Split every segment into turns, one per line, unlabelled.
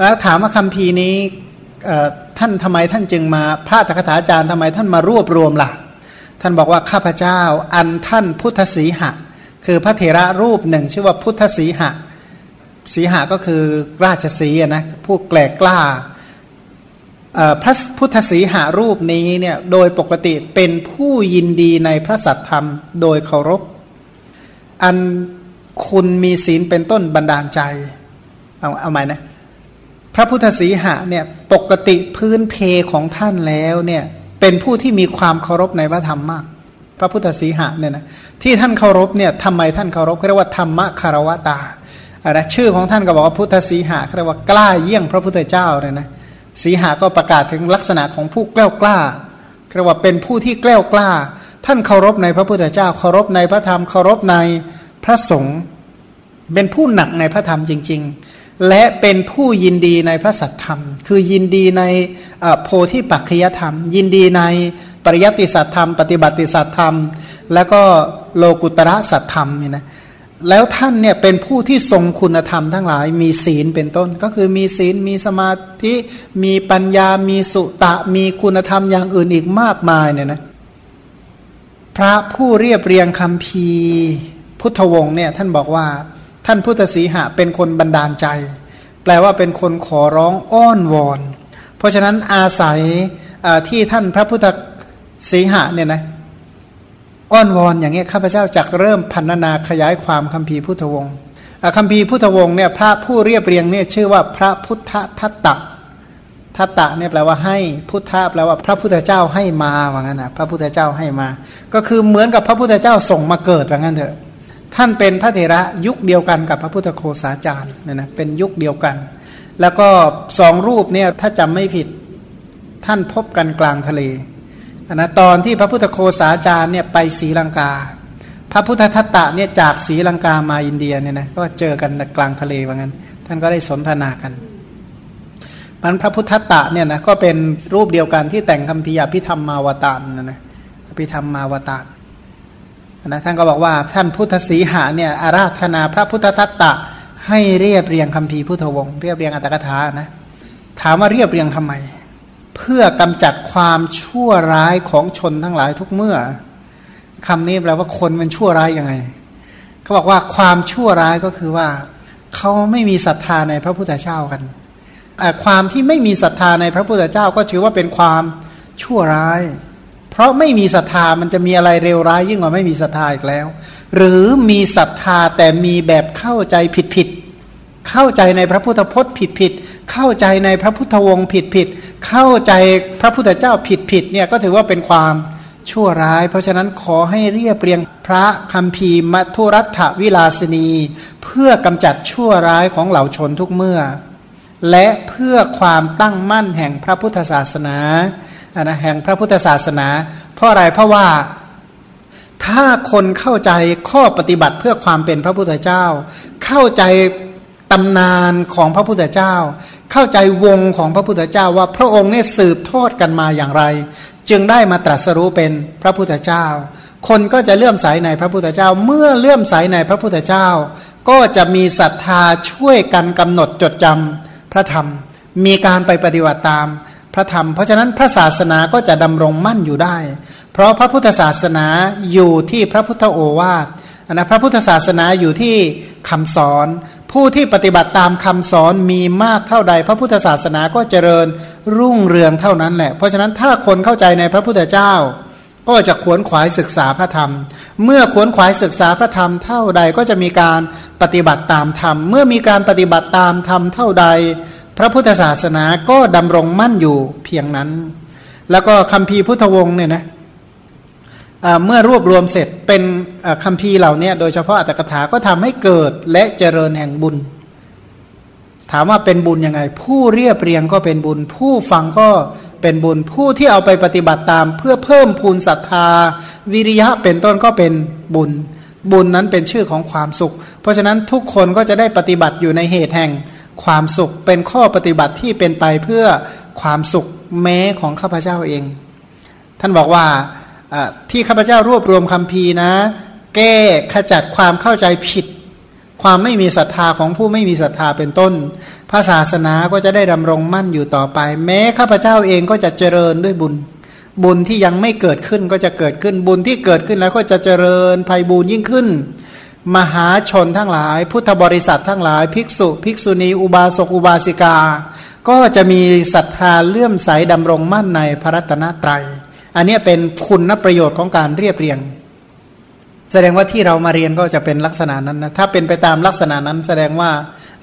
แล้วถามว่าคำพีนี้ท่านทำไมท่านจึงมาพระตถาอาจารย์ทำไมท่านมารวบรวมล่ะ ท่านบอกว่าข้าพเจ้าอันท่านพุทธสีหะ คือพระเถระรูปหนึ่ง ชื่อว่าพุทธสีหะ สีหะก็คือราชสีนะผู้แกลกล้าพระพุทธสีหารูปนี้เนี่ยโดยปกติเป็นผู้ยินดีในพระสัตธรรม โดยเคารพ อันคุณมีศีลเป็นต้นบันดาลใจ เอาเอาใหม่นะ พระพุทธสีหะเนี่ยปกติพื้นเพของท่านแล้วเนี่ยเป็นผู้ที่มีความเคารพในพระธรรมมาก พระพุทธสีหะเนี่ยนะที่ท่านเคารพเนี่ยทำไมท่านเคารพเรียกว่าธรรมคารวตาอะนะชื่อของท่านก็บอกว่าพุทธสีหะเรียกว่ากล้าเยี่ยงพระพุทธเจ้าเลยนะสีหาก็ประกาศถึงลักษณะของผู้กล้ากล้าเรียกว่าเป็นผู้ที่กล้ากล้า ท่านเคารพในพระพุทธเจ้า เคารพในพระธรรมเคารพในพระสงฆ์เป็นผู้หนักในพระธรรมจริง ๆ และเป็นผู้ยินดีในพระสัทธรรม คือยินดีในโพธิปัจขยธรรม ยินดีในปริยัติสัตธรรม ปฏิบัติสัตธรรม แล้วก็โลกุตระสัตธรรมนี่นะแล้วท่านเนี่ยเป็นผู้ที่ทรงคุณธรรมทั้งหลาย มีศีลเป็นต้น ก็คือมีศีลมีสมาธิ มีปัญญา มีสุตะ มีคุณธรรมอย่างอื่นอีกมากมายเนี่ยนะพระผู้เรียบเรียงคำพีพุทธวงศ์เนี่ยท่านบอกว่า ท่านพุทธสีหะเป็นคนบันดาลใจ แปลว่าเป็นคนขอร้องอ้อนวอน เพราะฉะนั้นอาศัยที่ท่านพระพุทธสีหะเนี่ยนะอ้อนวอนอย่างเงี้ยข้าพเจ้าจักเริ่มพันนาขยายความคัมภีร์พุทธวงศ์คัมภีร์พุทธวงศ์เนี่ยพระผู้เรียบเรียงเนี่ยชื่อว่าพระพุทธทัตตะทัตตะเนี่ยแปลว่าให้พุทธะแปลว่าพระพุทธเจ้าให้มาว่างั้นนะพระพุทธเจ้าให้มา ก็คือเหมือนกับพระพุทธเจ้าส่งมาเกิดว่างั้นเถอะ ท่านเป็นพระเถระยุคเดียวกันกับพระพุทธโคสาจารย์เนี่ยนะเป็นยุคเดียวกัน แล้วก็สองรูปเนี่ยถ้าจำไม่ผิดท่านพบกันกลางทะเลนะตอนที่พระพุทธโคสาจารย์เนี่ยไปศรีลังกา พระพุทธทัตตะเนี่ยจากศรีลังกามาอินเดียเนี่ยนะก็เจอกันกลางทะเลว่างั้น ท่านก็ได้สนทนากันมันพระพุทธทัตตะเนี่ยนะก็เป็นรูปเดียวกันที่แต่งคำพิยาพิธรรมมาวตารนะนะพิธรรมมาวตาร นะท่านก็บอกว่าท่านพุทธสีหาเนี่ยอาราธนาพระพุทธทัตตะ ให้เรียบเรียงคำพีพุทธวงศ์เรียบเรียงอัตถกถานะถามว่าเรียบเรียงทำไม เพื่อกำจัดความชั่วร้ายของชนทั้งหลายทุกเมื่อคำนี้แปลว่าคนมันชั่วร้ายยังไงเขาบอกว่าความชั่วร้ายก็คือว่าเขาไม่มีศรัทธาในพระพุทธเจ้ากันความที่ไม่มีศรัทธาในพระพุทธเจ้าก็ถือว่าเป็นความชั่วร้าย เพราะไม่มีศรัทธามันจะมีอะไรเร็วร้ายยิ่งกว่าไม่มีศรัทธาอีกแล้ว หรือมีศรัทธาแต่มีแบบเข้าใจผิดผิดเข้าใจในพระพุทธพจน์ผิดผิดเข้าใจในพระพุทธวงศ์ผิดผิดเข้าใจพระพุทธเจ้าผิดผิดเนี่ยก็ถือว่าเป็นความชั่วร้าย เพราะฉะนั้นขอให้เรียบเรียงพระคัมภีร์มัทุรัฐวิลาสนี เพื่อกำจัดชั่วร้ายของเหล่าชนทุกเมื่อ และเพื่อความตั้งมั่นแห่งพระพุทธศาสนา นะแห่งพระพุทธศาสนา เพราะอะไรเพราะว่าถ้าคนเข้าใจข้อปฏิบัติเพื่อความเป็นพระพุทธเจ้า เข้าใจตำนานของพระพุทธเจ้า เข้าใจวงของพระพุทธเจ้าว่าพระองค์เนี่ยสืบทอดกันมาอย่างไร จึงได้มาตรัสรู้เป็นพระพุทธเจ้า คนก็จะเลื่อมใสในพระพุทธเจ้า เมื่อเลื่อมใสในพระพุทธเจ้า ก็จะมีศรัทธาช่วยกันกำหนดจดจำพระธรรม มีการไปปฏิบัติตาม พระธรรม เพราะฉะนั้นพระศาสนาก็จะดำรงมั่นอยู่ได้ เพราะพระพุทธศาสนาอยู่ที่พระพุทธโอวาทนะพระพุทธศาสนาอยู่ที่คำสอน ผู้ที่ปฏิบัติตามคำสอนมีมากเท่าใด พระพุทธศาสนาก็เจริญรุ่งเรืองเท่านั้นแหละ เพราะฉะนั้นถ้าคนเข้าใจในพระพุทธเจ้า ก็จะขวนขวายศึกษาพระธรรม เมื่อขวนขวายศึกษาพระธรรมเท่าใดก็จะมีการปฏิบัติตามธรรม เมื่อมีการปฏิบัติตามธรรมเท่าใด พระพุทธศาสนาก็ดำรงมั่นอยู่เพียงนั้น แล้วก็คำพีพุทธวงศ์เนี่ยนะเมื่อรวบรวมเสร็จเป็นคำพีเหล่านี้โดยเฉพาะอัตถกถาก็ทำให้เกิดและเจริญแห่งบุญ ถามว่าเป็นบุญยังไง ผู้เรียบเรียงก็เป็นบุญ ผู้ฟังก็เป็นบุญผู้ที่เอาไปปฏิบัติตาม เพื่อเพิ่มพูนศรัทธา วิริยะเป็นต้นก็เป็นบุญ บุญนั้นเป็นชื่อของความสุข เพราะฉะนั้นทุกคนก็จะได้ปฏิบัติอยู่ในเหตุแห่ง ความสุขเป็นข้อปฏิบัติที่เป็นไปเพื่อความสุขแม้ของข้าพเจ้าเอง ท่านบอกว่าที่ข้าพเจ้ารวบรวมคำพีนะ แก้ขจัดความเข้าใจผิด ความไม่มีศรัทธาของผู้ไม่มีศรัทธาเป็นต้น พระศาสนาก็จะได้ดำรงมั่นอยู่ต่อไป แม้ข้าพเจ้าเองก็จะเจริญด้วยบุญ บุญที่ยังไม่เกิดขึ้นก็จะเกิดขึ้นบุญที่เกิดขึ้นแล้วก็จะเจริญภัยบูญยิ่งขึ้น มหาชนทั้งหลาย พุทธบริษัททั้งหลาย ภิกษุ ภิกษุณี อุบาสกอุบาสิกา ก็จะมีศรัทธาเลื่อมใสดำรงมั่นในพระรัตนตรัย อันนี้เป็นคุณประโยชน์ของการเรียบเรียง แสดงว่าที่เรามาเรียนก็จะเป็นลักษณะนั้นนะถ้าเป็นไปตามลักษณะนั้น แสดงว่า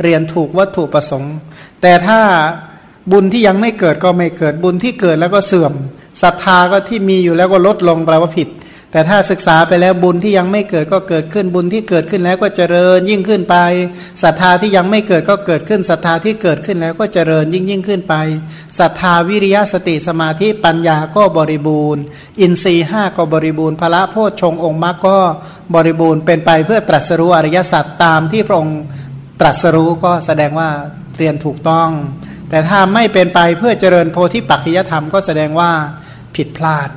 เรียนถูกวัตถุประสงค์ แต่ถ้าบุญที่ยังไม่เกิดก็ไม่เกิดบุญที่เกิดแล้วก็เสื่อมศรัทธาก็ที่มีอยู่แล้วก็ลดลงแปลว่าผิด แต่ถ้าศึกษาไปแล้วบุญที่ยังไม่เกิดก็เกิดขึ้นบุญที่เกิดขึ้นแล้วก็เจริญยิ่งขึ้นไปศรัทธาที่ยังไม่เกิดก็เกิดขึ้นศรัทธาที่เกิดขึ้นแล้วก็เจริญยิ่งยิ่งขึ้นไปศรัทธาวิริยะสติสมาธิปัญญาก็บริบูรณ์ อินทรีห้าก็บริบูรณ์พระโพชฌงองค์มรรคก็บริบูรณ์เป็นไปเพื่อตรัสรู้อริยสัจตามที่พระองค์ตรัสรู้ก็แสดงว่าเรียนถูกต้อง แต่ถ้าไม่เป็นไปเพื่อเจริญโพธิปักขิยธรรมก็แสดงว่าผิดพลาด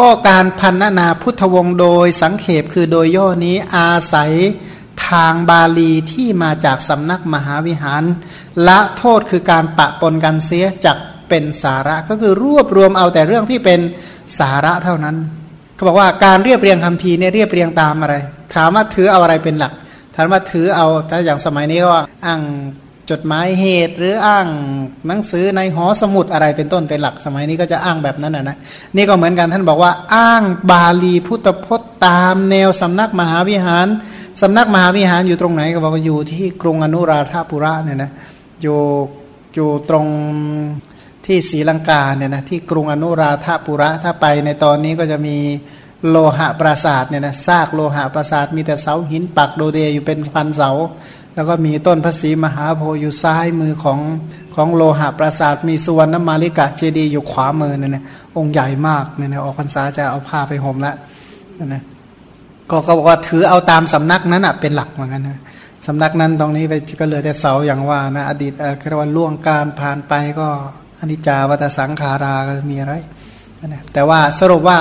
ก็การพันนาพุทธวงศ์โดยสังเขปคือโดยย่อนี้อาศัยทางบาลีที่มาจากสำนักมหาวิหาร ละโทษคือการปะปนกันเสียจากเป็นสาระก็คือรวบรวมเอาแต่เรื่องที่เป็นสาระเท่านั้นเขาบอกว่าการเรียบเรียงคำพีเนี่ยเรียบเรียงตามอะไร ถามว่าถือเอาอะไรเป็นหลัก ถามว่าถือเอาถ้าอย่างสมัยนี้ก็อ้าง จดหมายเหตุหรืออ้างหนังสือในหอสมุดอะไรเป็นต้นเป็นหลักสมัยนี้ก็จะอ้างแบบนั้นนะนะนี่ก็เหมือนกันท่านบอกว่า อ้างบาลีพุทธพจน์ตามแนวสำนักมหาวิหารสำนักมหาวิหารอยู่ตรงไหนก็บอกว่าอยู่ที่กรุงอนุราธาปุระเนี่ยนะอยู่อยู่ตรงที่ศรีลังกาเนี่ยนะที่กรุงอนุราธาปุระถ้าไปในตอนนี้ก็จะมี โลหะปราสาทเนี่ยนะซากโลหะปราสาทมีแต่เสาหินปักโดเดอยู่เป็นพันเสา แล้วก็มีต้นพระศรีมหาโพธิ์อยู่ซ้ายมือของของโลหะปราสาทมีสุวรรณมาลิกะเจดีย์อยู่ขวามือเนี่ยนะองค์ใหญ่มากเนี่ยนะออกพรรษาจะเอาผ้าไปห่มล้วนะก็ก็บอกว่าถือเอาตามสำนักนั้นอะเป็นหลักเหมือนกันนะสำนักนั้นตรงนี้ไปก็เหลือแต่เสาอย่างว่านะอดีตเรียกว่าล่วงการผ่านไปก็อนิจจาวัตสังขาราก็มีอะไรนะแต่ว่าสรุปว่า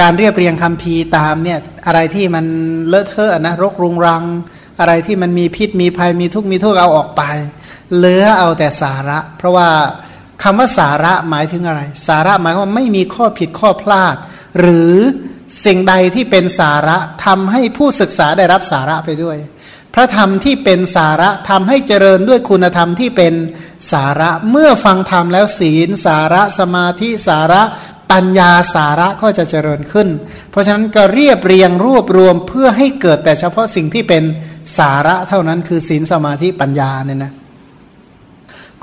การเรียบเรียงคำพีตามเนี่ยอะไรที่มันเลอะเทอะนะรกรุงรัง อะไรที่มันมีพิษมีภัยมีทุกข์มีโทษเอาออกไป เหลือเอาแต่สาระ เพราะว่าคำว่าสาระหมายถึงอะไร สาระหมายว่าไม่มีข้อผิดข้อพลาด หรือสิ่งใดที่เป็นสาระทำให้ผู้ศึกษาได้รับสาระไปด้วย พระธรรมที่เป็นสาระทำให้เจริญด้วยคุณธรรมที่เป็นสาระเมื่อฟังธรรมแล้วศีล สาระสมาธิสาระ ปัญญาสาระก็จะเจริญขึ้น เพราะฉะนั้นก็เรียบเรียงรวบรวมเพื่อให้เกิดแต่เฉพาะสิ่งที่เป็นสาระเท่านั้นคือศีลสมาธิปัญญาเนี่ยนะ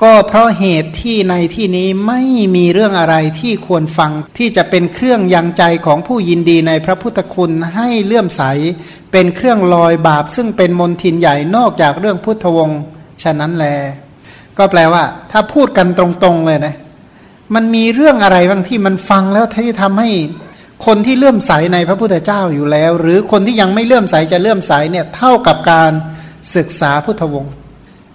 ก็เพราะเหตุที่ในที่นี้ไม่มีเรื่องอะไรที่ควรฟังที่จะเป็นเครื่องยังใจของผู้ยินดีในพระพุทธคุณให้เลื่อมใส เป็นเครื่องลอยบาป ซึ่งเป็นมนทินใหญ่นอกจากเรื่องพุทธวงศ์ฉะนั้นแล ก็แปลว่า ถ้าพูดกันตรงๆเลยนะ มันมีเรื่องอะไรบางที่มันฟังแล้วที่ทำให้คนที่เลื่อมใสในพระพุทธเจ้าอยู่แล้ว หรือคนที่ยังไม่เลื่อมใสจะเลื่อมใสเนี่ยเท่ากับการศึกษาพุทธวงศ์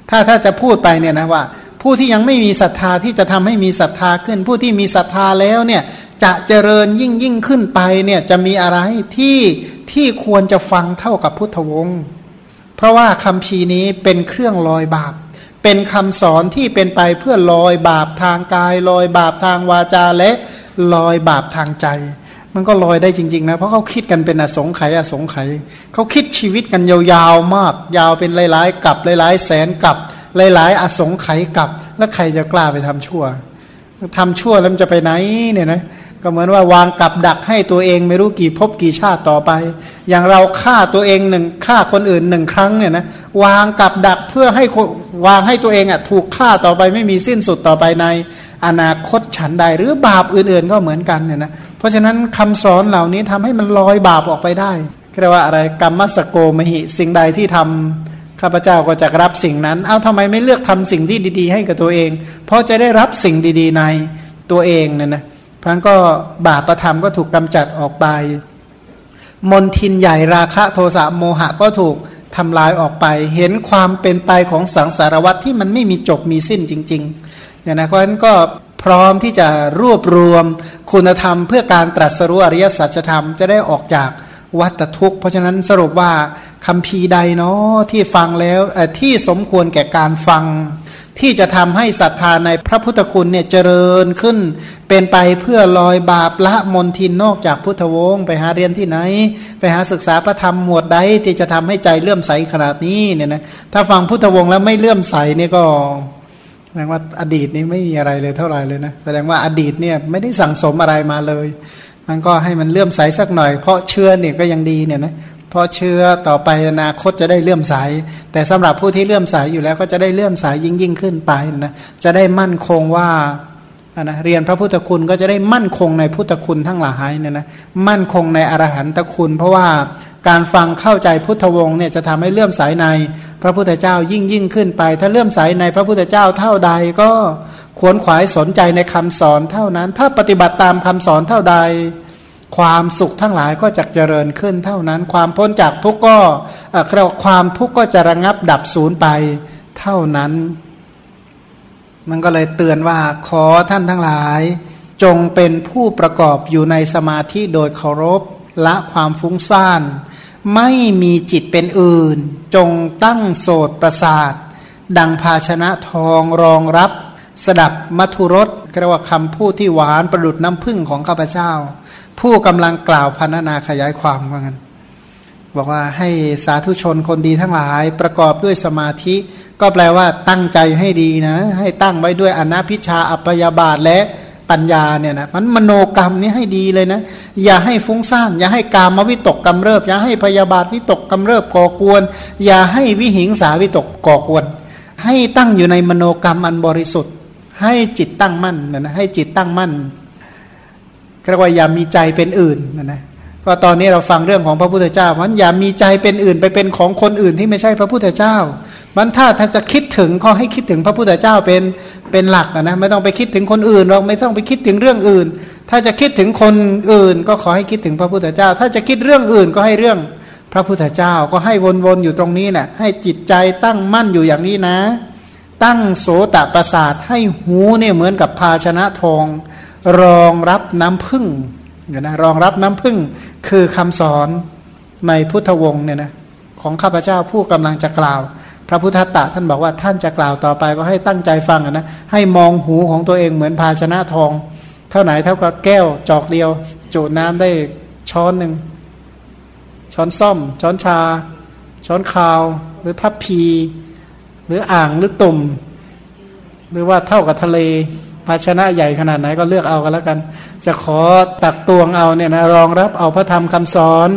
ถ้าถ้าจะพูดไปเนี่ยนะว่า ผู้ที่ยังไม่มีศรัทธาที่จะทำให้มีศรัทธาขึ้น ผู้ที่มีศรัทธาแล้วเนี่ยจะเจริญยิ่งยิ่งขึ้นไปเนี่ยจะมีอะไรที่ที่ควรจะฟังเท่ากับพุทธวงศ์เพราะว่าคำพีนี้เป็นเครื่องลอยบาป เป็นคำสอนที่เป็นไปเพื่อลอยบาปทางกาย ลอยบาปทางวาจาและลอยบาปทางใจ มันก็ลอยได้จริง ๆ นะ เพราะเขาคิดกันเป็นอสงไขยอสงไขยเขาคิดชีวิตกันยาวๆมาก ยาวเป็นหลายๆกับหลายๆแสนกับหลายๆอสงไขยกับ แล้วใครจะกล้าไปทำชั่วทำชั่วแล้วมันจะไปไหนเนี่ยนะ ก็เหมือนว่าวางกับดักให้ตัวเองไม่รู้กี่ภพกี่ชาติต่อไป อย่างเราฆ่าตัวเองหนึ่งฆ่าคนอื่นหนึ่งครั้งเนี่ยนะวางกับดักเพื่อให้วางให้ตัวเองอะถูกฆ่าต่อไปไม่มีสิ้นสุดต่อไปในอนาคตฉันใดหรือบาปอื่นๆก็เหมือนกันเนี่ยนะเพราะฉะนั้นคำสอนเหล่านี้ทำให้มันลอยบาปออกไปได้เรียกว่าอะไรกรรมสโกมหิ สิ่งใดที่ทำข้าพเจ้าก็จะรับสิ่งนั้น เอาทำไมไม่เลือกทำสิ่งที่ดี ๆ ให้กับตัวเอง เพราะจะได้รับสิ่งดี ๆ ในตัวเองเนี่ยนะ พันก็บาปประธรรมก็ถูกกำจัดออกไป มนทินใหญ่ราคะโทสะโมหะก็ถูกทำลายออกไป เห็นความเป็นไปของสังสารวัตที่มันไม่มีจบมีสิ้นจริงๆเนี่ยนะเพราะฉะนั้นก็พร้อมที่จะรวบรวมคุณธรรม เพื่อการตรัสรู้อริยสัจธรรมจะได้ออกจากวัตทุกข์ เพราะฉะนั้นสรุปว่าคำพีใดเนาะที่ฟังแล้วที่สมควรแก่การฟัง ที่จะทำให้ศรัทธาในพระพุทธคุณเนี่ยเจริญขึ้น เป็นไปเพื่อลอยบาปละมนทินนอกจากพุทธวงศ์ไปหาเรียนที่ไหน ไปหาศึกษาพระธรรมหมวดใดที่จะทำให้ใจเลื่อมใสขนาดนี้เนี่ยนะถ้าฟังพุทธวงศ์แล้วไม่เลื่อมใสเนี่ยก็แสดงว่าอดีตนี้ไม่มีอะไรเลยเท่าไหร่เลยนะแสดงว่าอดีตเนี่ยไม่ได้สั่งสมอะไรมาเลย มันก็ให้มันเลื่อมใสสักหน่อย เพราะเชื่อเนี่ยก็ยังดีเนี่ยนะ เพราะเชื่อต่อไปอนาคตจะได้เลื่อมใส แต่สำหรับผู้ที่เลื่อมใสอยู่แล้วก็จะได้เลื่อมใสยิ่งยิ่งขึ้นไปนะจะได้มั่นคงว่านะเรียนพระพุทธคุณก็จะได้มั่นคงในพุทธคุณทั้งหลายเนี่ยนะมั่นคงในอรหันตคุณ เพราะว่าการฟังเข้าใจพุทธวงศ์เนี่ยจะทำให้เลื่อมใสในพระพุทธเจ้ายิ่งยิ่งขึ้นไป ถ้าเลื่อมใสในพระพุทธเจ้าเท่าใดก็ขวนขวายสนใจในคำสอนเท่านั้น ถ้าปฏิบัติตามคำสอนเท่าใด ความสุขทั้งหลายก็จะเจริญขึ้นเท่านั้น ความพ้นจากทุกข์ก็เรียกว่าความทุกข์ก็จะระงับดับศูนย์ไปเท่านั้น มันก็เลยเตือนว่าขอท่านทั้งหลาย จงเป็นผู้ประกอบอยู่ในสมาธิโดยเคารพละความฟุ้งซ่านไม่มีจิตเป็นอื่น จงตั้งโสดประสาท ดังภาชนะทองรองรับ สดับมัทุรสเรียกว่าคำพูดที่หวานประดุดน้ำพึ่งของข้าพเจ้า ผู้กำลังกล่าวพันนาขยายความว่างั้นบอกว่าให้สาธุชนคนดีทั้งหลายประกอบด้วยสมาธิ ก็แปลว่าตั้งใจให้ดีนะ ให้ตั้งไว้ด้วยอนัพิชาอัปยาบาทและปัญญาเนี่ยนะมันมโนกรรมนี้ให้ดีเลยนะ อย่าให้ฟุ้งซ่านอย่าให้กามวิตกกำเริบ อย่าให้พยาบาทวิตกกำเริบก่อกวน อย่าให้วิหิงสาวิตกก่อกวน ให้ตั้งอยู่ในมโนกรรมอันบริสุทธิ์ ให้จิตตั้งมั่นนะให้จิตตั้งมั่น เรียกว่าอย่ามีใจเป็นอื่นนะนะก็ตอนนี้เราฟังเรื่องของพระพุทธเจ้ามันอย่ามีใจเป็นอื่นไปเป็นของคนอื่นที่ไม่ใช่พระพุทธเจ้า มันถ้าถ้าจะคิดถึงก็ให้คิดถึงพระพุทธเจ้าเป็นเป็นหลักนะไม่ต้องไปคิดถึงคนอื่นเราไม่ต้องไปคิดถึงเรื่องอื่น ถ้าจะคิดถึงคนอื่น ก็ขอให้คิดถึงพระพุทธเจ้า ถ้าจะคิดเรื่องอื่นก็ให้เรื่องพระพุทธเจ้าก็ให้วนๆอยู่ตรงนี้แหละให้จิตใจตั้งมั่นอยู่อย่างนี้นะ ตั้งโสตประสาทให้หูเนี่ยเหมือนกับภาชนะทอง รองรับน้ำพึ่งนะรองรับน้ำพึ่งคือคำสอนในพุทธวงศ์เนี่ยนะของข้าพเจ้าผู้กำลังจะกล่าว พระพุทธตะท่านบอกว่าท่านจะกล่าวต่อไปก็ให้ตั้งใจฟังนะให้มองหูของตัวเองเหมือนภาชนะทอง เท่าไหนเท่ากับแก้วจอกเดียว จุน้ำได้ช้อนหนึ่งช้อนซ่อม ช้อนชา ช้อนคาว หรือทัพพี หรืออ่างหรือตุ่ม หรือว่าเท่ากับทะเล ภาชนะใหญ่ขนาดไหนก็เลือกเอากันแล้วกัน จะขอตักตวงเอาเนี่ยนะรองรับเอาพระธรรมคำสอน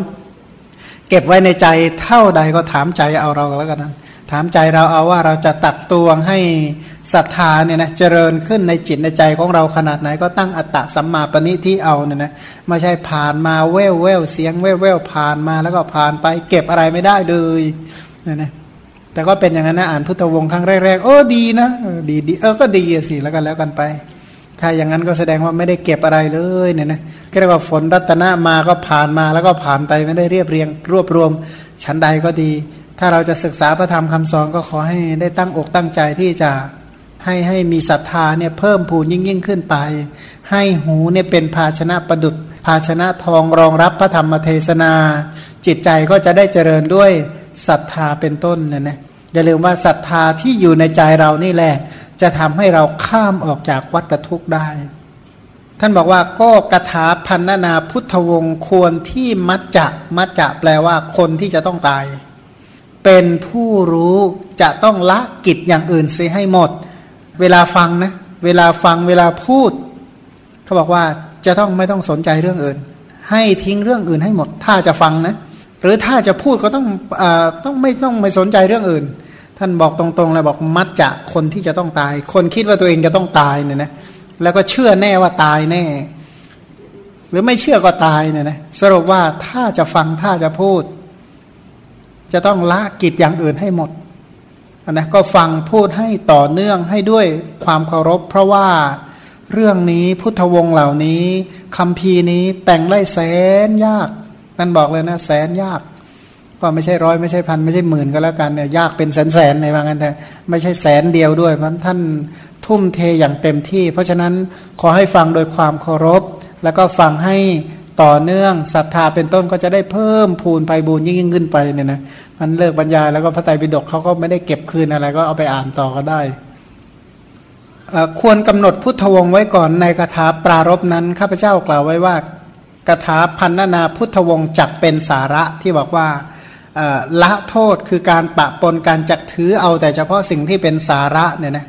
เก็บไว้ในใจเท่าใดก็ถามใจเอาเราแล้วกันนะถามใจเราเอาว่าเราจะตักตวงให้ศรัทธาเนี่ยนะเจริญขึ้นในจิตในใจของเราขนาดไหนก็ตั้งอัตตะสัมมาปณิที่เอาเนี่ยนะไม่ใช่ผ่านมาแววแววเสียงแววแววผ่านมาแล้วก็ผ่านไปเก็บอะไรไม่ได้เลยเนี่ยนะ แต่ก็เป็นอย่างนั้นนะอ่านพุทธวงศ์ครั้งแรกๆโอ้ดีนะดีดีเออก็ดีสิแล้วกันแล้วกันไป ถ้าอย่างนั้นก็แสดงว่าไม่ได้เก็บอะไรเลยเนี่ยนะก็เรียกว่าฝนรัตนะมาก็ผ่านมาแล้วก็ผ่านไปไม่ได้เรียบเรียง รวบรวมชั้นใดก็ดี ถ้าเราจะศึกษาพระธรรมคำสอนก็ขอให้ได้ตั้งอกตั้งใจที่จะให้ให้มีศรัทธาเนี่ยเพิ่มพูนยิ่งยิ่งขึ้นไป ให้หูเนี่ยเป็นภาชนะประดุดภาชนะทองรองรับพระธรรมเทศนา จิตใจก็จะได้เจริญด้วย ศรัทธาเป็นต้นเนี่ยนะอย่าลืมว่าศรัทธาที่อยู่ในใจเรานี่แหละ จะทำให้เราข้ามออกจากวัฏทุกข์ได้ ท่านบอกว่าก็กถาพันนาพุทธวงศ์ควรที่มัจจะมัจจะแปลว่าคนที่จะต้องตาย เป็นผู้รู้จะต้องละกิจอย่างอื่นเสียให้หมด เวลาฟังนะ เวลาฟังเวลาพูด เขาบอกว่าจะต้องไม่ต้องสนใจเรื่องอื่น ให้ทิ้งเรื่องอื่นให้หมด ถ้าจะฟังนะ หรือถ้าจะพูดก็ต้องอต้องไม่ต้องไม่สนใจเรื่องอื่น ท่านบอกตรงๆเลยบอกมัดจะคนที่จะต้องตาย คนคิดว่าตัวเองจะต้องตายเนี่ยนะแล้วก็เชื่อแน่ว่าตายแน่ หรือไม่เชื่อก็ตายเนี่ยนะสรุปว่าถ้าจะฟังถ้าจะพูด จะต้องละกิจอย่างอื่นให้หมดนะก็ฟังพูดให้ต่อเนื่องให้ด้วยความเคารพ เพราะว่าเรื่องนี้พุทธวงศ์เหล่านี้คำพีนี้แต่งไล่แสนยาก นั่นบอกเลยนะแสนยาก ก็ไม่ใช่ร้อยไม่ใช่พันไม่ใช่หมื่นก็แล้วกันเนี่ยยากเป็นแสนแสนในว่างอันแต่ไม่ใช่แสนเดียวด้วยมันท่านทุ่มเทอย่างเต็มที่ เพราะฉะนั้นขอให้ฟังโดยความเคารพ แล้วก็ฟังให้ต่อเนื่องศรัทธาเป็นต้นก็จะได้เพิ่มพูนไปบูญยิ่งยิ่งขึ้นไปเนี่ยนะมันเลิกบรรยายแล้วก็พระไตรปิฎกเขาก็ไม่ได้เก็บคืนอะไรก็เอาไปอ่านต่อก็ได้ควรกำหนดพุทธวงศ์ไว้ก่อนในคาถาปรารบนั้นข้าพเจ้ากล่าวไว้ว่า คาถาพันนานาพุทธวงศ์จักเป็นสาระที่บอกว่าละโทษคือการปะปนการจักถือเอาแต่เฉพาะสิ่งที่เป็นสาระเนี่ยนะ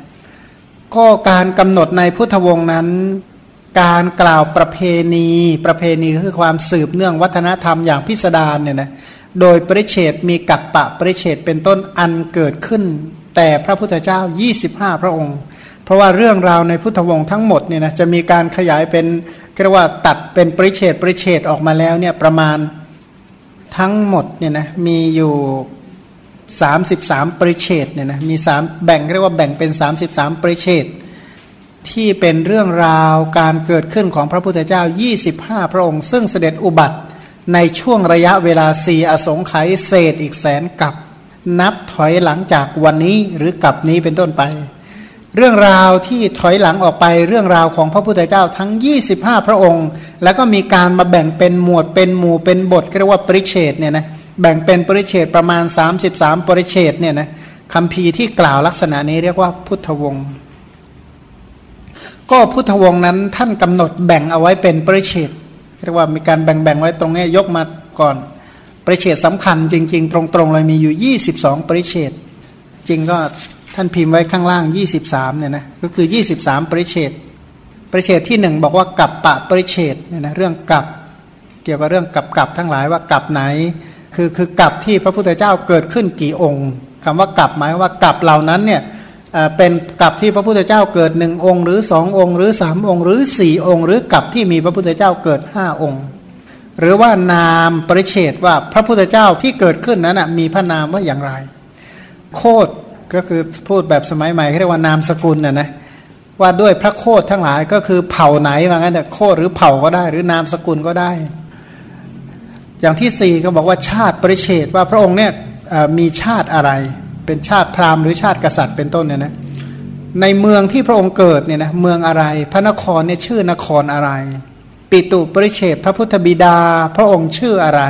ก็การกำหนดในพุทธวงศ์นั้น การกล่าวประเพณี ประเพณีคือความสืบเนื่องวัฒนธรรมอย่างพิสดารเนี่ยนะโดยปริเฉดมีกัปปะปริเฉดเป็นต้นอันเกิดขึ้น แต่พระพุทธเจ้า 25 พระองค์ เพราะว่าเรื่องราวในพุทธวงศ์ทั้งหมดเนี่ยนะจะมีการขยายเป็น เรียกว่าตัดเป็นปริเฉดปริเฉดออกมาแล้วเนี่ยประมาณทั้งหมดเนี่ยนะมีอยู่ 33 ปริเฉดเนี่ยนะมีสามแบ่งเรียกว่าแบ่งเป็น 33 ปริเฉดที่เป็นเรื่องราวการเกิดขึ้นของพระพุทธเจ้า 25 พระองค์ ซึ่งเสด็จอุบัติในช่วงระยะเวลาสี่อสงไขยเศษอีกแสนกับ นับถอยหลังจากวันนี้หรือกับนี้เป็นต้นไป เรื่องราวที่ถอยหลังออกไปเรื่องราวของพระพุทธเจ้าทั้ง 25 พระองค์ แล้วก็มีการมาแบ่งเป็นหมวดเป็นหมู่เป็นบทเรียกว่าปริเชตเนี่ยนะแบ่งเป็นปริเชตประมาณ 33 ปริเชตเนี่ยนะคำพีที่กล่าวลักษณะนี้เรียกว่าพุทธวงศ์ก็พุทธวงศ์นั้นท่านกำหนดแบ่งเอาไว้เป็นปริเชตเรียกว่ามีการแบ่งๆไว้ตรงนี้ยกมาก่อนปริเฉดสำคัญจริง ๆ ตรงๆเลยมีอยู่ 22 ปริเฉดจริงก็ ท่านพิมพ์ไว้ข้างล่าง 23เนี่ยนะก็คือ 23 ปริเฉดปริเฉดที่หนึ่งบอกว่ากับปะปริเฉดเนี่ยนะเรื่องกับเกี่ยวกับเรื่องกับกับทั้งหลายว่ากับไหน คือคือกับที่พระพุทธเจ้าเกิดขึ้นกี่องค์คำว่ากับหมายว่ากับเหล่านั้นเนี่ยเป็นกับที่พระพุทธเจ้าเกิดหนึ่งองค์ หรือสององค์ หรือสามองค์ หรือสี่องค์ หรือกับที่มีพระพุทธเจ้าเกิดห้าองค์ หรือว่านามปริเฉดว่าพระพุทธเจ้าที่เกิดขึ้นนั้นมีพระนามว่าอย่างไร โคด ก็คือพูดแบบสมัยใหม่เรียกว่านามสกุลน่ะนะว่าด้วยพระโคดทั้งหลายก็คือเผ่าไหนว่างั้นแต่โคดหรือเผ่าก็ได้ หรือนามสกุลก็ได้ อย่างที่สี่ก็บอกว่าชาติปริเฉดว่าพระองค์เนี่ยมีชาติอะไร เป็นชาติพราหมณ์หรือชาติกษัตริย์เป็นต้นเนี่ยนะในเมืองที่พระองค์เกิดเนี่ยนะเมืองอะไร พระนครเนี่ยชื่อนครอะไร ปิตุปริเชตพระพุทธบิดา พระองค์ชื่ออะไร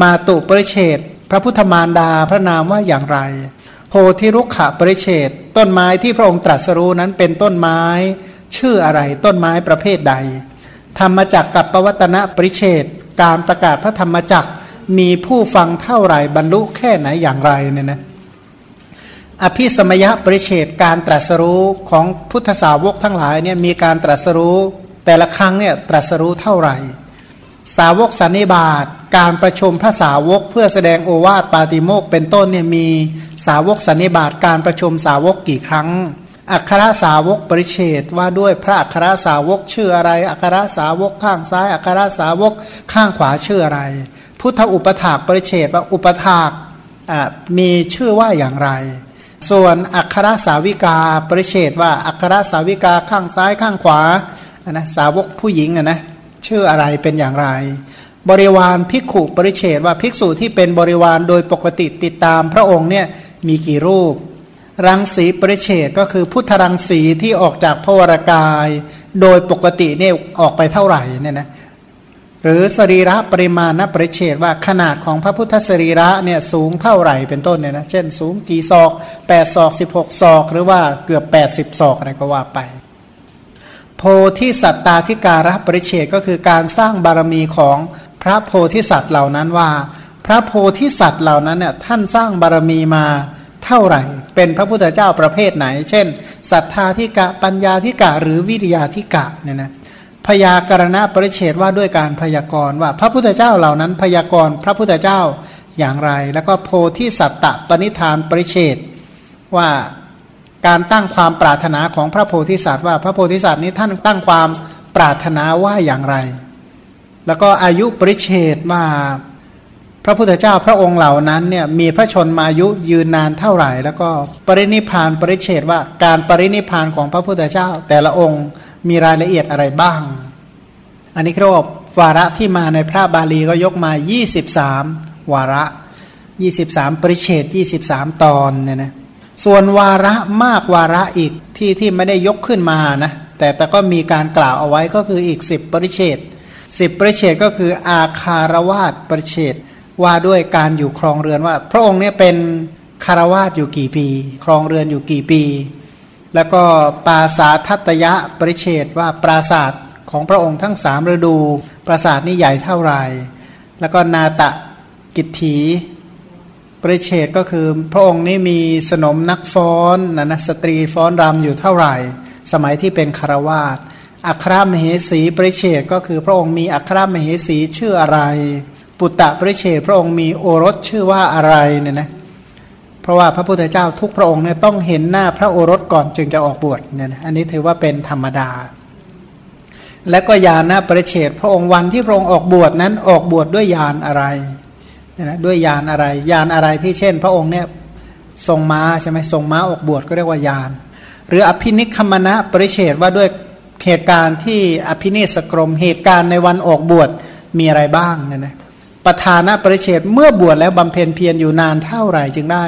มาตุปริเชตพระพุทธมารดาพระนามว่าอย่างไร พธิรุกขะปริเชตต้นไม้ที่พระองค์ตรัสรู้นั้นเป็นต้นไม้ ชื่ออะไรต้นไม้ประเภทใด ธรรมจักกับปวัตนะปริเชตการประกาศพระธรรมจักมีผู้ฟังเท่าไหร่บรรลุแค่ไหนอย่างไรเนี่ยนะอภิสมยะปริเฉดการตรัสรู้ของพุทธสาวกทั้งหลายเนี่ยมีการตรัสรู้แต่ละครั้งเนี่ยตรัสรู้เท่าไหร่ สาวกสันนิบาต การประชุมพระสาวกเพื่อแสดงโอวาทปาติโมกเป็นต้นเนี่ยมีสาวกสันนิบาตการประชุมสาวกกี่ครั้ง อัครสาวกปริเฉดว่าด้วยพระอัครสาวกชื่ออะไร อัครสาวกข้างซ้าย อัครสาวกข้างขวาชื่ออะไร พุทธอุปถากปริเฉดว่าอุปถากมีชื่อว่าอย่างไร ส่วนอัครสาวิกาปริเชตว่าอัครสาวิกาข้างซ้ายข้างขวานะสาวกผู้หญิงนะชื่ออะไรเป็นอย่างไร บริวารภิกขุปริเชตว่าภิกษุที่เป็นบริวารโดยปกติติดตามพระองค์เนี่ยมีกี่รูป รังสีปริเชตก็คือพุทธรังสีที่ออกจากพระวรากาย โดยปกติเนี่ยออกไปเท่าไหร่เนี่ยนะหรือสรีระปริมาณนปริเฉดว่าขนาดของพระพุทธสรีระเนี่ยสูงเท่าไหร่เป็นต้นเนี่ยนะเช่น สูงกี่ศอก8ศอก16ศอกหรือว่าเกือบ 80ศอกอะไรก็ว่าไป โพธิสัตตาธิการะปริเฉดก็คือการสร้างบารมีของ พระโพธิสัตว์เหล่านั้นว่า พระโพธิสัตว์เหล่านั้นเนี่ยท่านสร้างบารมีมาเท่าไหร่ เป็นพระพุทธเจ้าประเภทไหน เช่นศรัทธาธิกะปัญญาธิกะหรือวิริยาธิกะเนี่ยนะพยากรณะปริเฉดว่าด้วยการพยากรณ์ว่าพระพุทธเจ้าเหล่านั้น พยากรณ์พระพุทธเจ้าอย่างไร แล้วก็โพธิสัตตปณิธานปริเฉดว่าการตั้งความปรารถนาของพระโพธิสัตว์ว่าพระโพธิสัตว์นี้ท่านตั้งความปรารถนาว่าอย่างไร แล้วก็อายุปริเฉดว่าพระพุทธเจ้าพระองค์เหล่านั้นเนี่ยมีพระชนมายุยืนนานเท่าไหร่ แล้วก็ปรินิพานปริเฉดว่าการปรินิพานของพระพุทธเจ้า แต่ละองค์มีรายละเอียดอะไรบ้าง อันนี้ครบวาระที่มาในพระบาลีก็ยกมา 23 วาระ 23 ปริเฉด23 ตอนเนี่ยนะส่วนวาระมากวาระอีกที่ที่ไม่ได้ยกขึ้นมานะแต่แต่ก็มีการกล่าวเอาไว้ก็คืออีก 10 ปริเฉด สิบประเชตก็คืออาคารวาสประเชตว่าด้วยการอยู่ครองเรือนว่า พระองค์เนี่ยเป็นคารวาสอยู่กี่ปี ครองเรือนอยู่กี่ปี แล้วก็ปราสาทัตยะปริเชตว่าปราสาทของพระองค์ทั้งสามฤดู ปราสาทนี้ใหญ่เท่าไหร่แล้วก็นาตะกิถีปริเชตก็คือพระองค์นี้มีสนมนักฟ้อนนะนะสตรีฟ้อนรำอยู่เท่าไหร่ สมัยที่เป็นคารวาส อัครมเหสีปริเชตก็คือพระองค์มีอัครมเหสีชื่ออะไร ปุตตะปริเชตพระองค์มีโอรสชื่อว่าอะไรเนี่ยนะเพราะว่าพระพุทธเจ้าทุกพระองค์เนี่ยต้องเห็นหน้าพระโอรสก่อนจึงจะออกบวชเนี่ยนะอันนี้ถือว่าเป็นธรรมดา และก็ยาณปริเชตพระองค์วันที่พระองค์ออกบวชนั้นออกบวชดด้วยยานอะไรเนี่ยนะด้วยยานอะไรยานอะไรที่เช่น พระองค์เนี่ยทรงม้าใช่ไหมทรงม้าออกบวชก็เรียกว่ายานหรืออภินิคมณะปริเชตว่าด้วย เหตุการณ์ที่อภินิสกรม เหตุการณ์ในวันออกบวชมีอะไรบ้างเนี่ยนะประธานะปริเชตเมื่อบวชแล้วบำเพ็ญเพียรอยู่นานเท่าไหร่จึงได้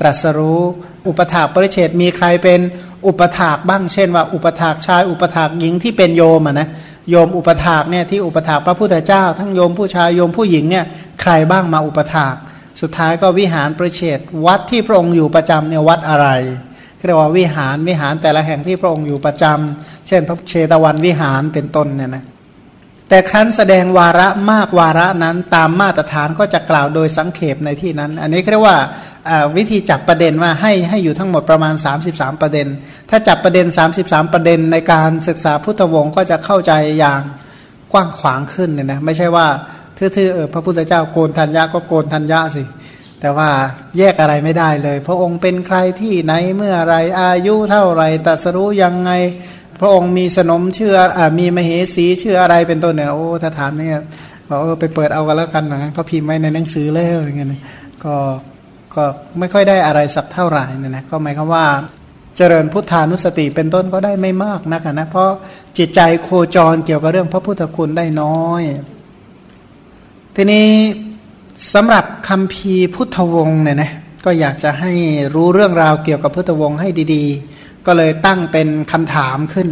ตรัสรู้อุปถากปริเชตมีใครเป็นอุปถากบ้างเช่นว่าอุปถากชายอุปถากหญิงที่เป็นโยมอะนะโยมอุปถากเนี่ยที่อุปถากพระพุทธเจ้า ทั้งโยมผู้ชายโยมผู้หญิงเนี่ยใครบ้างมาอุปถาก สุดท้ายก็วิหารประเชตวัดที่พระองค์อยู่ประจำเนี่ยวัดอะไร เรียกว่าวิหารวิหารแต่ละแห่งที่พระองค์อยู่ประจำเช่น พระเชตวันวิหารเป็นต้นเนี่ยนะแต่ครั้นแสดงวาระมากวาระนั้นตามมาตรฐานก็จะกล่าวโดยสังเขปในที่นั้น อันนี้เรียกว่าวิธีจับประเด็นว่าให้ให้อยู่ทั้งหมดประมาณ 33 ประเด็น ถ้าจับประเด็น 33 ประเด็นในการศึกษาพุทธวงศ์ก็จะเข้าใจอย่างกว้างขวางขึ้นเนี่ยนะไม่ใช่ว่าทื่อๆเออพระพุทธเจ้าโกนทัญญาก็โกนทัญญาสิ แต่ว่าแยกอะไรไม่ได้เลย พระองค์เป็นใครที่ไหนเมื่อไรอายุเท่าไรตัสรู้ยังไง พระองค์มีสนมเชื่ออมีมเหสีเชื่ออะไรเป็นต้นเนี่ยโอ้ถ้าถามเนี่ยบอกเออไปเปิดเอากันแล้วกันนะก็พิมพ์ไว้ในหนังสือแล้วอย่างเงี้ยก็ก็ไม่ค่อยได้อะไรสักเท่าไหร่นะนะก็หมายความว่าเจริญพุทธานุสติเป็นต้นก็ได้ไม่มากนักนะเพราะจิตใจโคจรเกี่ยวกับเรื่องพระพุทธคุณได้น้อย ทีนี้ สำหรับคำพีพุทธวงศ์เนี่ยนะก็อยากจะให้รู้เรื่องราวเกี่ยวกับพุทธวงศ์ให้ดีๆ ก็เลยตั้งเป็นคำถามขึ้น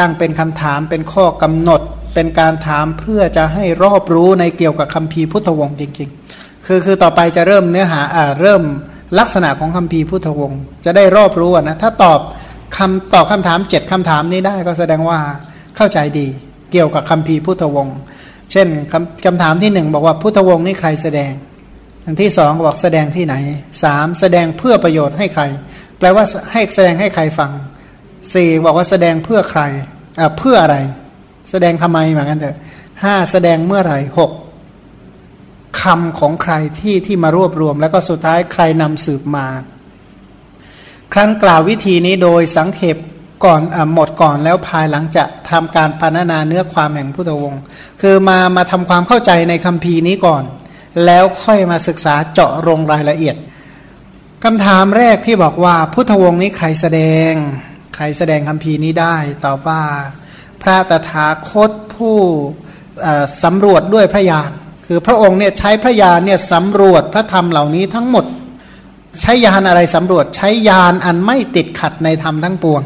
ตั้งเป็นคำถามเป็นข้อกำหนด เป็นการถามเพื่อจะให้รอบรู้ในเกี่ยวกับคำพีพุทธวงศ์จริงๆ คือคือต่อไปจะเริ่มเนื้อหาอ่าเริ่มลักษณะของคำพีพุทธวงศ์จะได้รอบรู้นะถ้าตอบคำตอบคำถามเจ็ดคำถามนี้ได้ก็แสดงว่าเข้าใจดีเกี่ยวกับคำพีพุทธวงศ์ เช่นคำคำถามที่หนึ่งบอกว่าพุทธวงศ์นี่ใครแสดงอันที่สองบอกแสดงที่ไหนสามแสดงเพื่อประโยชน์ให้ใคร แปลว่าให้แสดงให้ใครฟังสี่บอกว่าแสดงเพื่อใครอ่าเพื่ออะไร แสดงทำไมเหมือนกันเถอะห้าแสดงเมื่อไหร่หกคำของใครที่ที่มารวบรวม แล้วก็สุดท้ายใครนำสืบมา ครั้นกล่าววิธีนี้โดยสังเขป ก่อนอหมดก่อนแล้วภายหลังจะทำการพัฒนาเนื้อความแห่งพุทธวงศ์คือมามาทำความเข้าใจในคำพีนี้ก่อน แล้วค่อยมาศึกษาเจาะลงรายละเอียดคำถามแรกที่บอกว่าพุทธวงศ์นี้ใครแสดง ใครแสดงคำพีนี้ได้ตอบว่าพระตถาคตผู้สำรวจด้วยพระญาณคือพระองค์เนี่ยใช้พระญาณเนี่ยสำรวจพระธรรมเหล่านี้ทั้งหมด ใช้ยานอะไรสำรวจใช้ยานอันไม่ติดขัดในธรรมทั้งปวง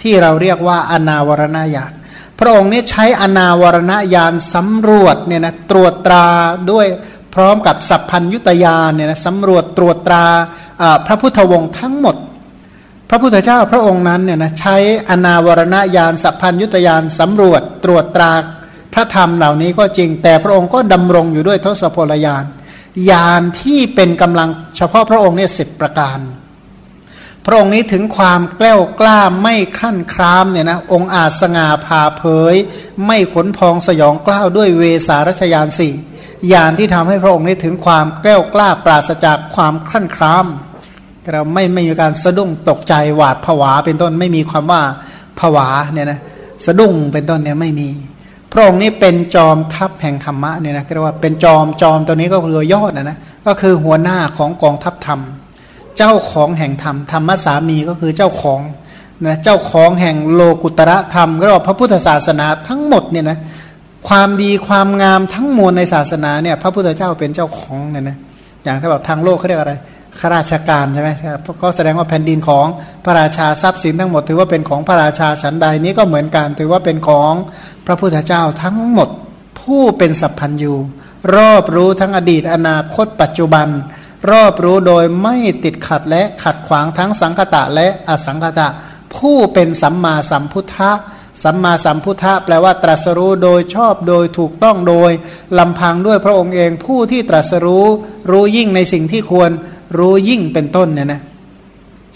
ที่เราเรียกว่าอนาวรณญาณพระองค์นี้ใช้อนาวรณญาณสำรวจเนี่ยนะตรวจตราด้วยพร้อมกับสัพพัญยุตยานเนี่ยนะสำรวจตรวจตราพระพุทธวงศ์ทั้งหมด พระพุทธเจ้าพระองค์นั้นเนี่ยนะใช้อนาวรณญาณสัพพัญยุตยานสำรวจตรวจตราพระธรรมเหล่านี้ก็จริงแต่พระองค์ก็ดำรงอยู่ด้วยทศพลยานยานที่เป็นกำลังเฉพาะพระองค์เนี่ยสิบประการ พระองค์นี้ถึงความแกล้วกล้าไม่ขั้นครามเนี่ยนะองค์อาจสง่าผ่าเผย ไม่ขนพองสยองกล้าวด้วยเวสารชยานสี่ยานที่ทำให้พระองค์นี้ถึงความแกล้วกล้าปราศจากความขั้นครามเราไม่ไม่มีการสะดุ้งตกใจหวาดผวาเป็นต้นไม่มีความว่าผวาเนี่ยนะสะดุ้งเป็นต้นเนี่ยไม่มี พระองค์นี้เป็นจอมทัพแห่งธรรมะเนี่ยนะเรียกว่าเป็นจอมจอมตัวนี้ก็คือยอดนะนะก็คือหัวหน้าของกองทัพธรรม เจ้าของแห่งธรรมธรรมสามีก็คือเจ้าของนะเจ้าของแห่งโลกุตระธรรมก็เรียกว่าพระพุทธศาสนาทั้งหมดเนี่ยนะความดีความงามทั้งมวลในศาสนาเนี่ยพระพุทธเจ้าเป็นเจ้าของเนี่ยนะอย่างถ้าแบบทางโลกเขาเรียกอะไรข้าราชการใช่ไหมก็แสดงว่าแผ่นดินของพระราชาทรัพย์สินทั้งหมด ถือว่าเป็นของพระราชาฉันใดนี้ก็เหมือนกันถือว่าเป็นของพระพุทธเจ้าทั้งหมดผู้เป็นสัพพัญญูรอบรู้ทั้งอดีตอนาคตปัจจุบัน รอบรู้โดยไม่ติดขัดและขัดขวางทั้งสังคตะและอสังคตะ ผู้เป็นสัมมาสัมพุทธะสัมมาสัมพุทธะแปลว่าตรัสรู้โดยชอบโดยถูกต้องโดยลำพังด้วยพระองค์เองผู้ที่ตรัสรู้รู้ยิ่งในสิ่งที่ควรรู้ยิ่งเป็นต้นเนี่ยนะ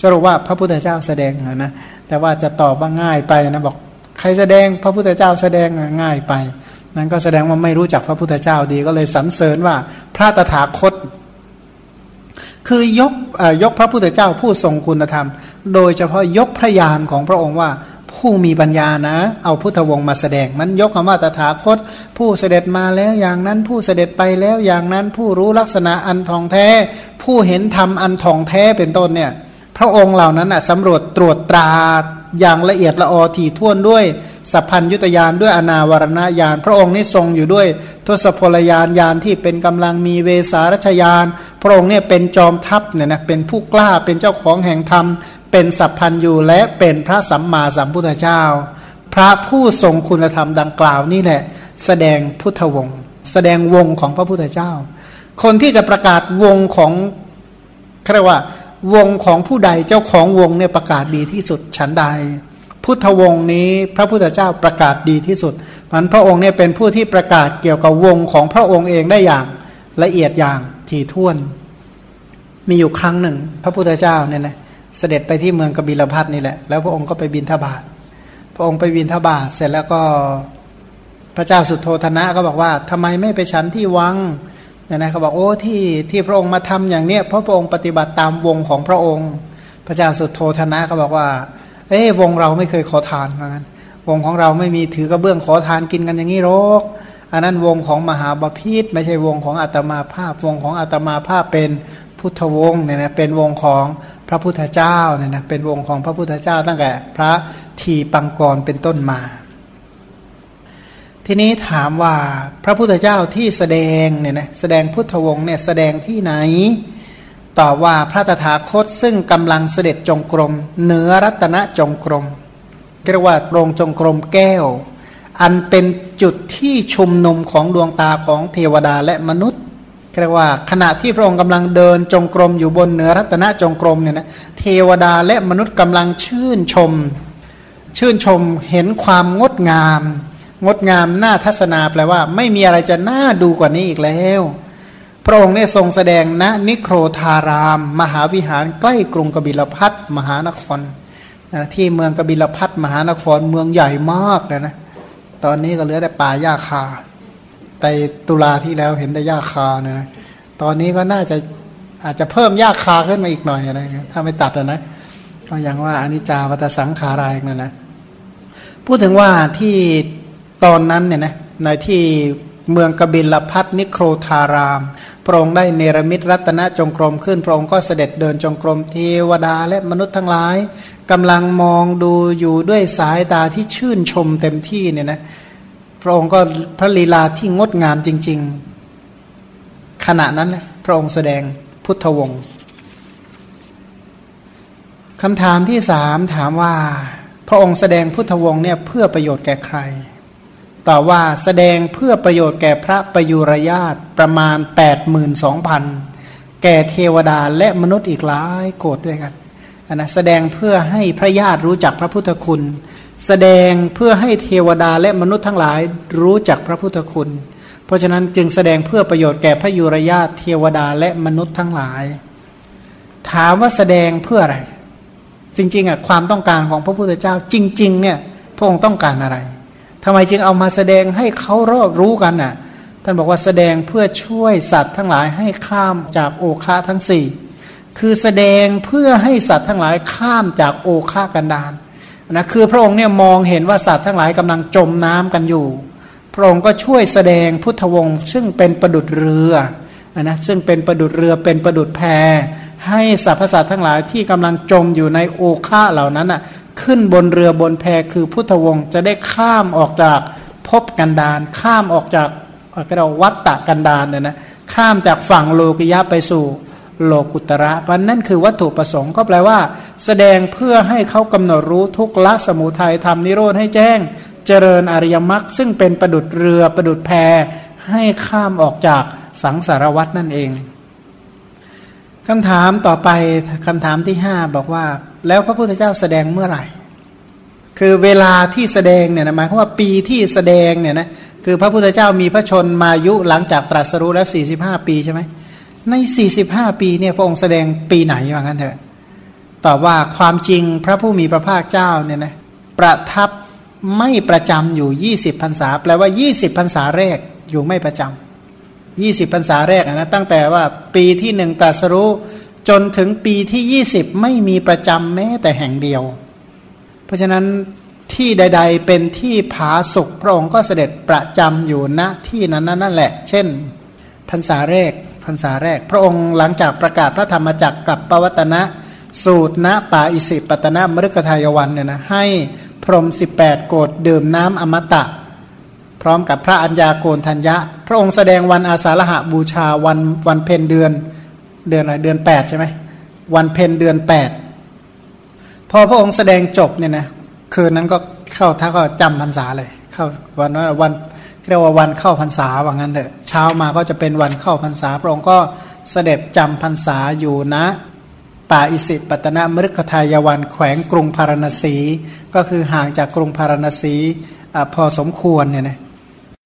สรุปว่าพระพุทธเจ้าแสดงนะแต่ว่าจะตอบว่าง่ายไปนะบอกใครแสดงพระพุทธเจ้าแสดงง่ายไป นั่นก็แสดงว่าไม่รู้จักพระพุทธเจ้าดีก็เลยสรรเสริญว่าพระตถาคต คือยกยกพระพุทธเจ้าผู้ทรงคุณธรรม โดยเฉพาะยกพระยานของพระองค์ว่าผู้มีปัญญานะ เอาพุทธวงศ์มาแสดง มันยกคำว่าตถาคต ผู้เสด็จมาแล้วอย่างนั้นผู้เสด็จไปแล้วอย่างนั้นผู้รู้ลักษณะอันทองแท้ ผู้เห็นธรรมอันทองแท้เป็นต้นเนี่ย พระองค์เหล่านั้นอะสำรวจตรวจตรา อย่างละเอียดละออถี่ถ้วนด้วยสัพพัญยุตยานด้วยอนาวรณญาณพระองค์นี่ทรงอยู่ด้วยทศพลยานยานที่เป็นกำลังมีเวสารชยาน พระองค์เนี่ยเป็นจอมทัพเนี่ยนะเป็นผู้กล้าเป็นเจ้าของแห่งธรรม เป็นสัพพัญยูและเป็นพระสัมมาสัมพุทธเจ้า พระผู้ทรงคุณธรรมดังกล่าวนี่แหละ แสดงพุทธวงศ์แสดงวงของพระพุทธเจ้า คนที่จะประกาศวงของเรียกว่า วงของผู้ใดเจ้าของวงเนี่ยประกาศดีที่สุดฉันใด พุทธวงศ์นี้พระพุทธเจ้าประกาศดีที่สุดมันพระองค์เนี่ยเป็นผู้ที่ประกาศเกี่ยวกับวงของพระองค์เองได้อย่างละเอียดอย่างถี่ถ้วน มีอยู่ครั้งหนึ่ง พระพุทธเจ้าเนี่ยนะเสด็จไปที่เมืองกบิลพัทนี่แหละ แล้วพระองค์ก็ไปบินทบาทพระองค์ไปบินทบาทเสร็จแล้วก็พระเจ้าสุโธธนะก็บอกว่าทำไมไม่ไปฉันที่วัง เนี่ยนะเขาบอกโอ้ที่ที่พระองค์มาทำอย่างเนี้ยเพราะพระองค์ปฏิบัติตามวงของพระองค์ พระเจ้าสุโธธนะก็บอกว่า เอ้วงเราไม่เคยขอทานเหมือนกันวงของเราไม่มีถือกระเบื้องขอทานกินกันอย่างนี้หรอกอันนั้นวงของมหาบาพิษไม่ใช่วงของอาตมาภาพ วงของอาตมาภาพเป็นพุทธวงศ์เนี่ยนะเป็นวงของพระพุทธเจ้าเนี่ยนะเป็นวงของพระพุทธเจ้าตั้งแต่พระทีปังกรเป็นต้นมา ทีนี้ถามว่าพระพุทธเจ้าที่แสดงเนี่ยนะแสดงพุทธวงศ์เนี่ยแสดงที่ไหน ตอบว่าพระตถาคตซึ่งกำลังเสด็จจงกรมเหนือรัตนจงกรมเรียกว่าตรงจงกรมแก้ว อันเป็นจุดที่ชุมนุมของดวงตาของเทวดาและมนุษย์เรียกว่าขณะที่พระองค์กำลังเดินจงกรมอยู่บนเหนือรัตนจงกรมเนี่ยนะเทวดาและมนุษย์กำลังชื่นชม ชื่นชมเห็นความงดงาม งดงามน่าทัศนาแปลว่า ไม่มีอะไรจะน่าดูกว่านี้อีกแล้ว พระองค์เนี่ยทรงแสดงณนิโครธาราม มหาวิหารใกล้กรุงกบิลพัทมหานครที่เมืองกบิลพัทมหานครเมืองใหญ่มากเลยนะตอนนี้ก็เหลือแต่ป่าหญ้าคาไปตุลาที่แล้วเห็นแต่หญ้าคาเนี่ยนะตอนนี้ก็น่าจะอาจจะเพิ่มหญ้าคาขึ้นมาอีกหน่อยอะไรเงี้ถ้าไม่ตัดนะก็อย่างว่าอนิจจาวัตสังขารายนั่นนะพูดถึงว่าที่ ตอนนั้นเนี่ยนะในที่เมืองกบิลพัทนิโครธาราม พระองค์ได้เนรมิตรัตนจงกรมขึ้น พระองค์ก็เสด็จเดินจงกรมเทวดาและมนุษย์ทั้งหลายกำลังมองดูอยู่ด้วยสายตาที่ชื่นชมเต็มที่เนี่ยนะพระองค์ก็พระลีลาที่งดงามจริง ๆ ขณะนั้นแหละพระองค์แสดงพุทธวงศ์คำถามที่สามถามว่า พระองค์แสดงพุทธวงศ์เนี่ยเพื่อประโยชน์แก่ใคร ตอบว่าแสดงเพื่อประโยชน์แก่พระประยุรญาตประมาณ 8 2 0 0 0 แก่เทวดาและมนุษย์อีกหลายโกรธด้วยกันนะแสดงเพื่อให้พระญาติรู้จักพระพุทธคุณ แสดงเพื่อให้เทวดาและมนุษย์ทั้งหลายรู้จักพระพุทธคุณ เพราะฉะนั้นจึงแสดงเพื่อประโยชน์แก่พระยุรญาตเทวดาและมนุษย์ทั้งหลาย ถามว่าแสดงเพื่ออะไร จริงๆอะความต้องการของพระพุทธเจ้าจริง ๆ เนี่ยพระองค์ต้องการอะไร ทำไมจึงเอามาแสดงให้เขารอบรู้กันน่ะ ท่านบอกว่าแสดงเพื่อช่วยสัตว์ทั้งหลายให้ข้ามจากโอคาทั้งสี่คือแสดงเพื่อให้สัตว์ทั้งหลายข้ามจากโอคากันดานนะคือพระองค์เนี่ยมองเห็นว่าสัตว์ทั้งหลายกำลังจมน้ำกันอยู่ พระองค์ก็ช่วยแสดงพุทธวงศ์ซึ่งเป็นประดุดเรือนะซึ่งเป็นประดุดเรือเป็นประดุดแพให้สรรพสัตว์ทั้งหลายที่กำลังจมอยู่ในโอคาเหล่านั้นอะ ขึ้นบนเรือบนแพคือพุทธวงศ์จะได้ข้ามออกจากภพกันดาน ข้ามออกจากเราวัตตะกันดานเนี่ยนะข้ามจากฝั่งโลกิยะไปสู่โลกุตระเพราะนั่นคือวัตถุประสงค์ก็แปลว่า แสดงเพื่อให้เขากำหนดรู้ทุกละสมุทัยทำนิโรธให้แจ้ง เจริญอริยมรรคซึ่งเป็นประดุดเรือประดุดแพให้ข้ามออกจากสังสารวัตนั่นเองคำถามต่อไปคำถามที่ห้าบอกว่า แล้วพระพุทธเจ้าแสดงเมื่อไหร่ คือเวลาที่แสดงเนี่ยนะหมายความว่าปีที่แสดงเนี่ยนะคือพระพุทธเจ้ามีพระชนมายุหลังจากตรัสรู้แล้ว 45 ปีใช่ไหมใน 45 ปีเนี่ยพระองค์แสดงปีไหนว่างั้นเถอะตอบว่าความจริงพระผู้มีพระภาคเจ้าเนี่ยนะประทับไม่ประจำอยู่ 20พรรษา แปลว่า 20พรรษาแรกอยู่ไม่ประจำ20พรรษาแรกนะตั้งแต่ว่าปีที่หนึ่งตรัสรู้ จนถึงปีที่ 20 ไม่มีประจำแม้แต่แห่งเดียว เพราะฉะนั้นที่ใด ๆ เป็นที่ผาสุกพระองค์ก็เสด็จประจำอยู่ณที่นั้นนั่นแหละ เช่นพรรษาแรกพรรษาแรก พระองค์หลังจากประกาศพระธรรมจักรกับปวัตนะ สูตรณป่าอิสิปตนะมฤคทายวันเนี่ยนะให้พรมสิบแปดโกดดื่มน้ำอมตะ พร้อมกับพระอัญญาโกนทัญญะ พระองค์แสดงวันอาสาฬหะบูชาวันวันเพ็ญเดือน เดือนอะไรเดือนแปดใช่ไหมวันเพ็ญเดือนแปดพอพระองค์แสดงจบเนี่ยนะคืนนั้นก็เข้าท่าก็จำพรรษาเลย เข้าวันวันเรียกว่าวันเข้าพรรษาว่างั้นเถอะเช้ามาก็จะเป็นวันเข้าพรรษา พระองค์ก็เสด็จจำพรรษาอยู่นะป่าอิสิปตนมฤคทายวันแขวงกรุงพาราณสี ก็คือห่างจากกรุงพาราณสีอพอสมควรเนี่ยนะ